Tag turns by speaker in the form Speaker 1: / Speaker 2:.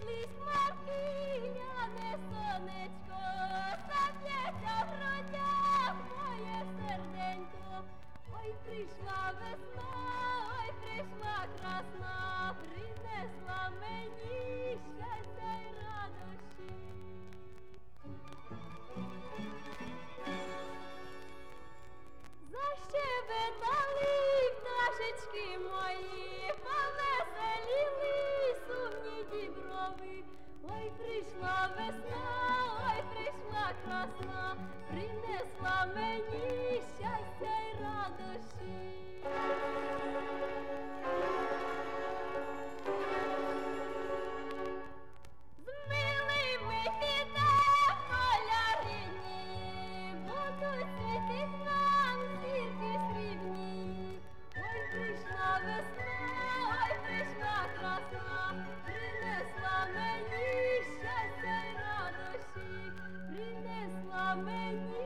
Speaker 1: Пішлись хмаркиняне сонечко, Сап'ється в грудях моє серденько, ой прийшла весна, ой прийшла красна, принесла мені щастя й радощі. Защебетали пташечки мої, пале. Ой, прийшла весна, ой, прийшла красна, принесла мені щастя. Thank you.